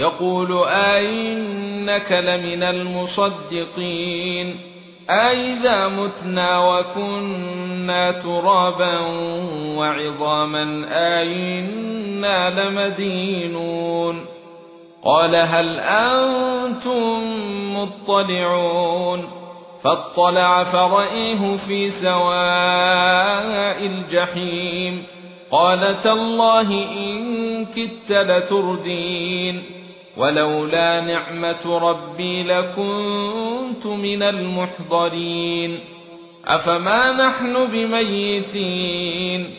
يقول أئنك لمن المصدقين أئذا متنا وكنا ترابا وعظاما أئنا لمدينون قال هل أنتم مطلعون فاطلع فرأيه في سواء الجحيم قال تالله إن كدت لتردين ولولا نعمة ربي لكنت من المحضرين. أفما نحن بميتين؟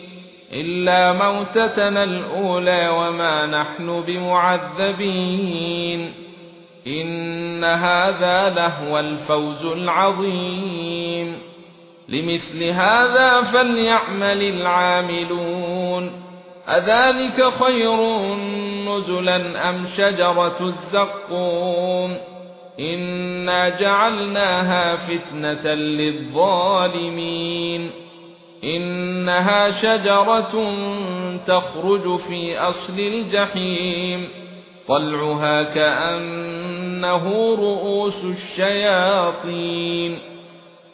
إلا موتتنا الأولى وما نحن بمعذبين. إن هذا لهو الفوز العظيم. لمثل هذا فليعمل العاملون. أذلك خير نزلا أم شجرة الزقوم إنا جعلناها فتنة للظالمين إنها شجرة تخرج في أصل الجحيم طلعها كأنه رؤوس الشياطين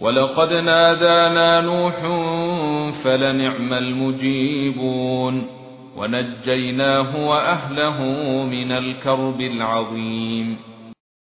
ولقد نادانا نوح فلنعم المجيبون ونجيناه وأهله من الكرب العظيم.